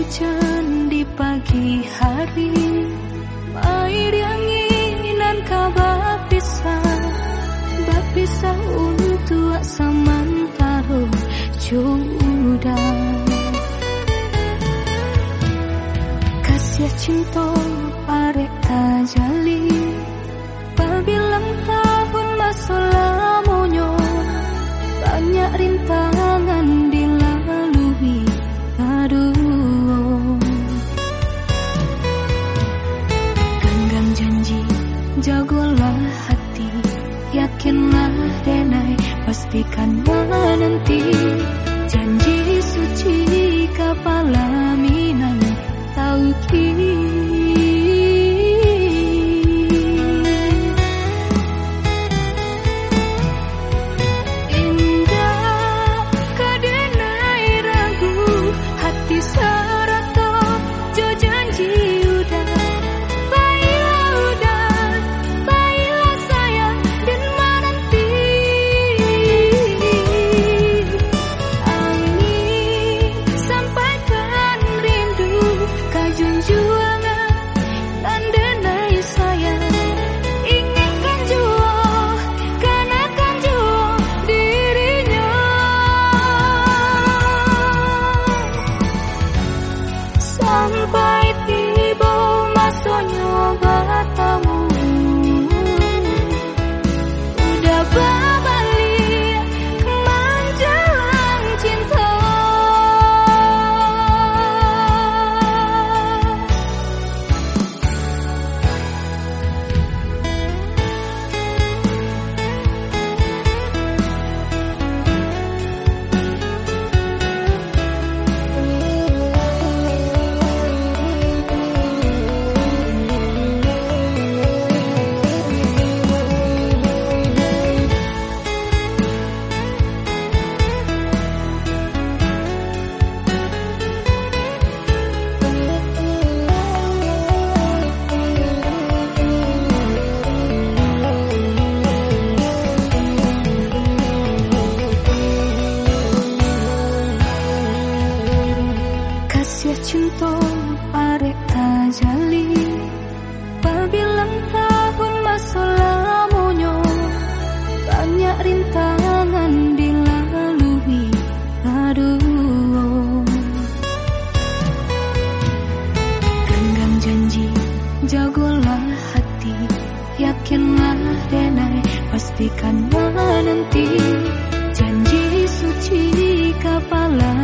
hujan di pagi hari. Air yang inginan kau berpisah Berpisah untuk sementara Judah Kasih cinta menanti janji suci kapal tahu tauki sampai pait tiba masa pastikan menanti janji suci kepala.